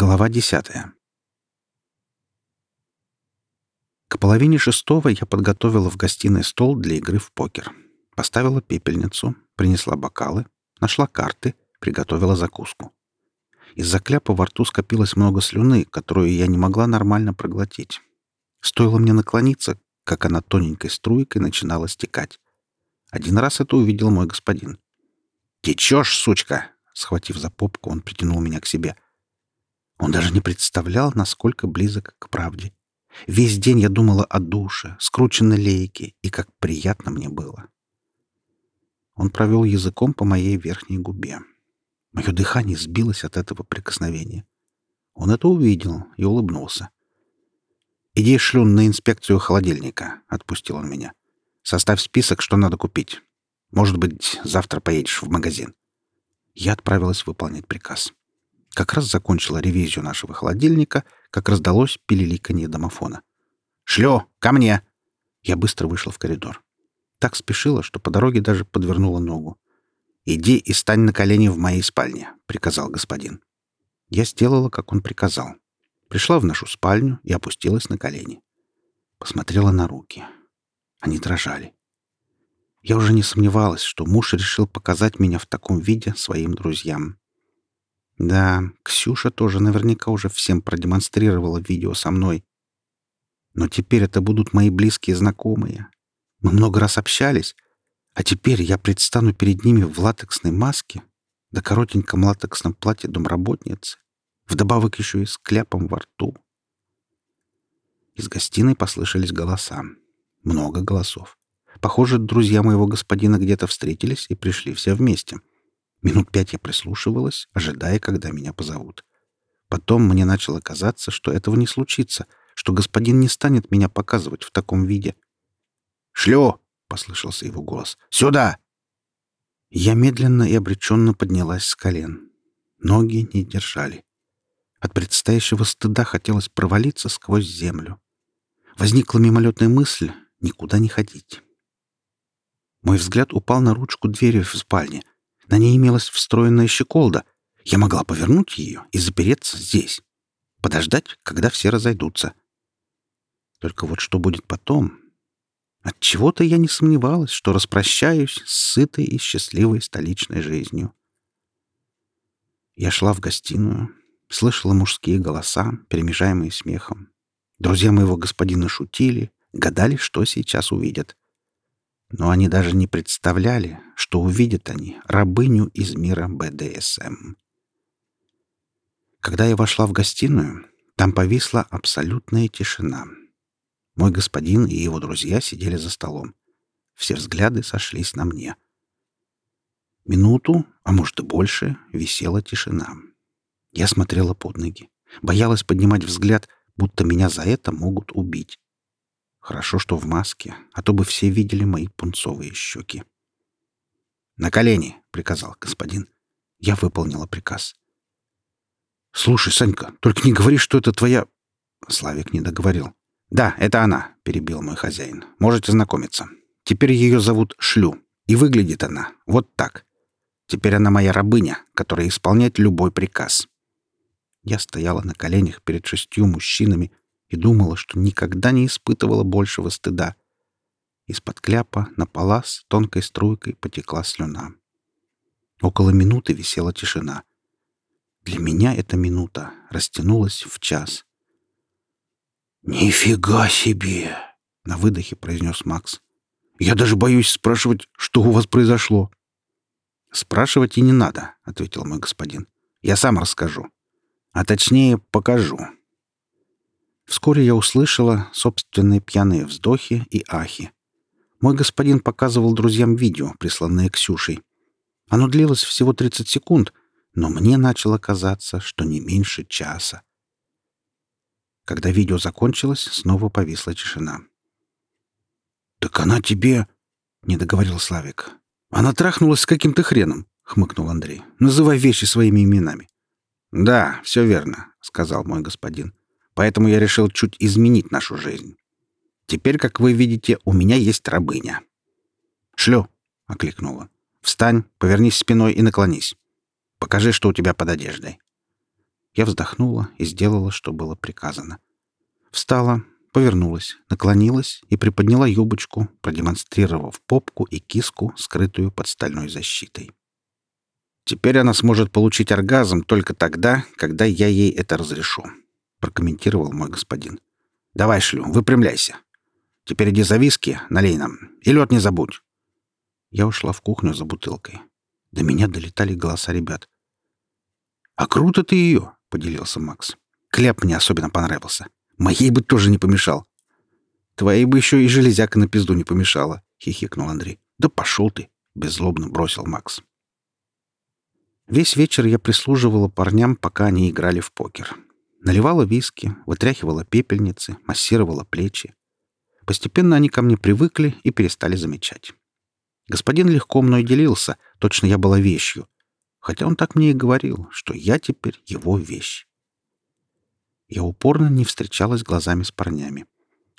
Глава десятая. К половине шестого я подготовила в гостиной стол для игры в покер. Поставила пепельницу, принесла бокалы, нашла карты, приготовила закуску. Из-за кляпа во рту скопилось много слюны, которую я не могла нормально проглотить. Стоило мне наклониться, как она тоненькой струйкой начинала стекать. Один раз это увидел мой господин. «Течешь, сучка!» Схватив за попку, он притянул меня к себе — он даже не представлял, насколько близок к правде. Весь день я думала о душе, скрученной лейке, и как приятно мне было. Он провел языком по моей верхней губе. Мое дыхание сбилось от этого прикосновения. Он это увидел и улыбнулся. «Иди, шлюн, на инспекцию холодильника», — отпустил он меня. «Составь список, что надо купить. Может быть, завтра поедешь в магазин». Я отправилась выполнять приказ. Как раз закончила ревизию нашего холодильника, как раздалось пилиликанье домофона. «Шлю! Ко мне!» Я быстро вышла в коридор. Так спешила, что по дороге даже подвернула ногу. «Иди и стань на колени в моей спальне», — приказал господин. Я сделала, как он приказал. Пришла в нашу спальню и опустилась на колени. Посмотрела на руки. Они дрожали. Я уже не сомневалась, что муж решил показать меня в таком виде своим друзьям. Да, Ксюша тоже наверняка уже всем продемонстрировала видео со мной. Но теперь это будут мои близкие знакомые. Мы много раз общались, а теперь я предстану перед ними в латексной маске, да коротеньком латексном платье домработницы, вдобавок еще и с кляпом во рту. Из гостиной послышались голоса. Много голосов. Похоже, друзья моего господина где-то встретились и пришли все вместе. Минут пять я прислушивалась, ожидая, когда меня позовут. Потом мне начало казаться, что этого не случится, что господин не станет меня показывать в таком виде. «Шлю!» — послышался его голос. «Сюда!» Я медленно и обреченно поднялась с колен. Ноги не держали. От предстоящего стыда хотелось провалиться сквозь землю. Возникла мимолетная мысль — никуда не ходить. Мой взгляд упал на ручку двери в спальне — на ней имелась встроенная щеколда. Я могла повернуть ее и запереться здесь. Подождать, когда все разойдутся. Только вот что будет потом? От чего то я не сомневалась, что распрощаюсь с сытой и счастливой столичной жизнью. Я шла в гостиную, слышала мужские голоса, перемежаемые смехом. Друзья моего господина шутили, гадали, что сейчас увидят. Но они даже не представляли, что увидят они рабыню из мира БДСМ. Когда я вошла в гостиную, там повисла абсолютная тишина. Мой господин и его друзья сидели за столом. Все взгляды сошлись на мне. Минуту, а может и больше, висела тишина. Я смотрела под ноги. Боялась поднимать взгляд, будто меня за это могут убить. Хорошо, что в маске, а то бы все видели мои пунцовые щеки. «На колени!» — приказал господин. Я выполнила приказ. «Слушай, Санька, только не говори, что это твоя...» Славик не договорил. «Да, это она», — перебил мой хозяин. «Можете знакомиться. Теперь ее зовут Шлю, и выглядит она вот так. Теперь она моя рабыня, которая исполняет любой приказ». Я стояла на коленях перед шестью мужчинами, и думала, что никогда не испытывала большего стыда. Из-под кляпа на палас тонкой струйкой потекла слюна. Около минуты висела тишина. Для меня эта минута растянулась в час. «Нифига себе!» — на выдохе произнес Макс. «Я даже боюсь спрашивать, что у вас произошло». «Спрашивать и не надо», — ответил мой господин. «Я сам расскажу. А точнее, покажу». Вскоре я услышала собственные пьяные вздохи и ахи. Мой господин показывал друзьям видео, присланное Ксюшей. Оно длилось всего 30 секунд, но мне начало казаться, что не меньше часа. Когда видео закончилось, снова повисла тишина. «Так она тебе...» — не договорил Славик. «Она трахнулась с каким-то хреном», — хмыкнул Андрей. «Называй вещи своими именами». «Да, все верно», — сказал мой господин. Поэтому я решил чуть изменить нашу жизнь. Теперь, как вы видите, у меня есть рабыня. «Шлю!» — окликнула. «Встань, повернись спиной и наклонись. Покажи, что у тебя под одеждой». Я вздохнула и сделала, что было приказано. Встала, повернулась, наклонилась и приподняла юбочку, продемонстрировав попку и киску, скрытую под стальной защитой. «Теперь она сможет получить оргазм только тогда, когда я ей это разрешу», — прокомментировал мой господин. «Давай, шлю, выпрямляйся. Теперь иди за виски, налей нам. И лед не забудь». Я ушла в кухню за бутылкой. До меня долетали голоса ребят. «А круто ты ее!» — поделился Макс. «Кляп мне особенно понравился. Моей бы тоже не помешал». «Твоей бы еще и железяка на пизду не помешала», — хихикнул Андрей. «Да пошел ты!» — беззлобно бросил Макс. Весь вечер я прислуживала парням, пока они играли в покер. Наливала виски, вытряхивала пепельницы, массировала плечи. Постепенно они ко мне привыкли и перестали замечать. Господин легко мной делился, точно я была вещью. Хотя он так мне и говорил, что я теперь его вещь. Я упорно не встречалась глазами с парнями.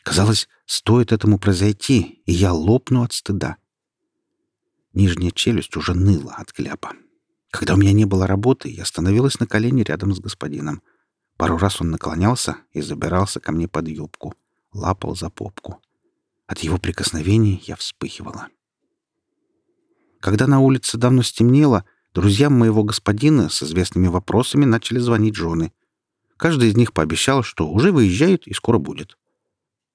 Казалось, стоит этому произойти, и я лопну от стыда. Нижняя челюсть уже ныла от кляпа. Когда у меня не было работы, я становилась на колени рядом с господином. Пару раз он наклонялся и забирался ко мне под юбку, лапал за попку. От его прикосновений я вспыхивала. Когда на улице давно стемнело, друзьям моего господина с известными вопросами начали звонить жены. Каждый из них пообещал, что уже выезжает и скоро будет.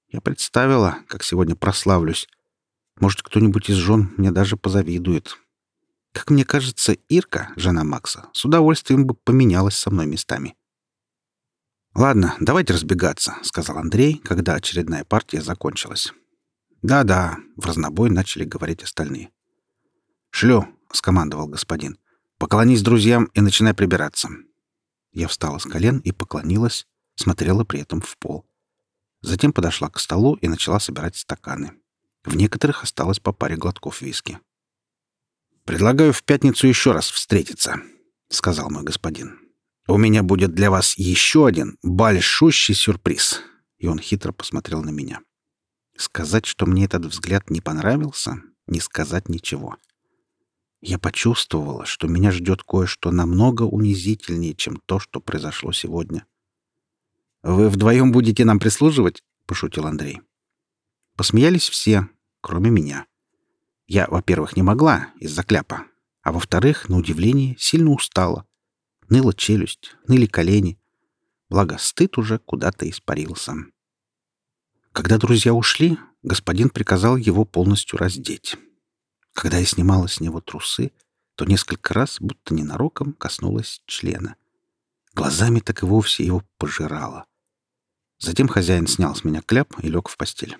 Я представила, как сегодня прославлюсь. Может, кто-нибудь из жен мне даже позавидует. Как мне кажется, Ирка, жена Макса, с удовольствием бы поменялась со мной местами. «Ладно, давайте разбегаться», — сказал Андрей, когда очередная партия закончилась. «Да-да», — в разнобой начали говорить остальные. «Шлю», — скомандовал господин. «Поклонись друзьям и начинай прибираться». Я встала с колен и поклонилась, смотрела при этом в пол. Затем подошла к столу и начала собирать стаканы. В некоторых осталось по паре глотков виски. «Предлагаю в пятницу еще раз встретиться», — сказал мой господин. «У меня будет для вас еще один большущий сюрприз». И он хитро посмотрел на меня. Сказать, что мне этот взгляд не понравился, не сказать ничего. Я почувствовала, что меня ждет кое-что намного унизительнее, чем то, что произошло сегодня. «Вы вдвоем будете нам прислуживать?» — пошутил Андрей. Посмеялись все, кроме меня. Я, во-первых, не могла из-за кляпа, а во-вторых, на удивление, сильно устала. Ныла челюсть, ныли колени. Благо, стыд уже куда-то испарился. Когда друзья ушли, господин приказал его полностью раздеть. Когда я снимала с него трусы, то несколько раз, будто ненароком, коснулась члена. Глазами так и вовсе его пожирала. Затем хозяин снял с меня кляп и лег в постель.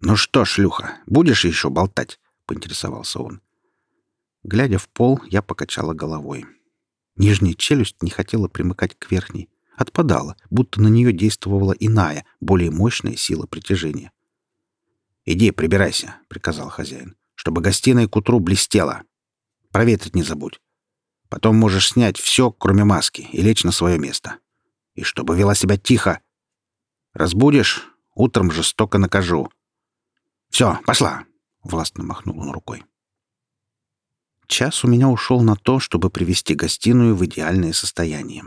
«Ну что, шлюха, будешь еще болтать?» — поинтересовался он. Глядя в пол, я покачала головой. Нижняя челюсть не хотела примыкать к верхней. Отпадала, будто на нее действовала иная, более мощная сила притяжения. «Иди, прибирайся», — приказал хозяин, — «чтобы гостиная к утру блестела. Проветрить не забудь. Потом можешь снять все, кроме маски, и лечь на свое место. И чтобы вела себя тихо. Разбудишь — утром жестоко накажу. Все, пошла!» Властно махнул он рукой. Час у меня ушел на то, чтобы привести гостиную в идеальное состояние.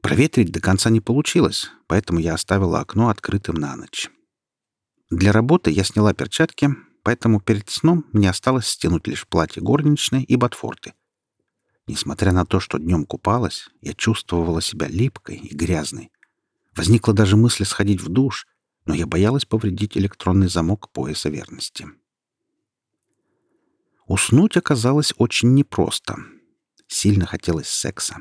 Проветрить до конца не получилось, поэтому я оставила окно открытым на ночь. Для работы я сняла перчатки, поэтому перед сном мне осталось стянуть лишь платье горничной и ботфорты. Несмотря на то, что днем купалась, я чувствовала себя липкой и грязной. Возникла даже мысль сходить в душ, но я боялась повредить электронный замок пояса верности. Уснуть оказалось очень непросто. Сильно хотелось секса.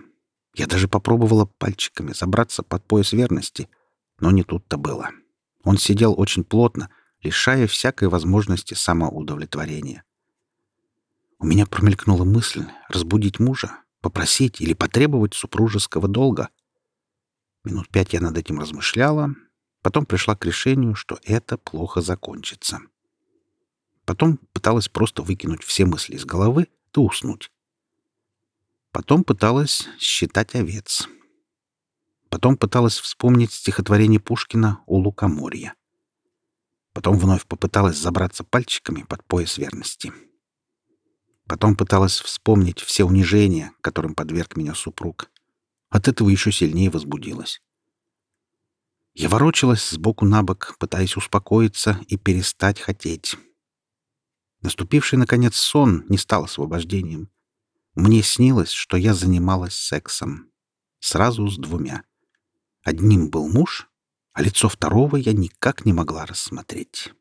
Я даже попробовала пальчиками забраться под пояс верности, но не тут-то было. Он сидел очень плотно, лишая всякой возможности самоудовлетворения. У меня промелькнула мысль разбудить мужа, попросить или потребовать супружеского долга. Минут пять я над этим размышляла, потом пришла к решению, что это плохо закончится. Потом пыталась просто выкинуть все мысли из головы да уснуть. Потом пыталась считать овец. Потом пыталась вспомнить стихотворение Пушкина «У лукоморья». Потом вновь попыталась забраться пальчиками под пояс верности. Потом пыталась вспомнить все унижения, которым подверг меня супруг. От этого еще сильнее возбудилась. Я ворочалась сбоку на бок, пытаясь успокоиться и перестать хотеть. Наступивший, наконец, сон не стал освобождением. Мне снилось, что я занималась сексом. Сразу с двумя. Одним был муж, а лицо второго я никак не могла рассмотреть.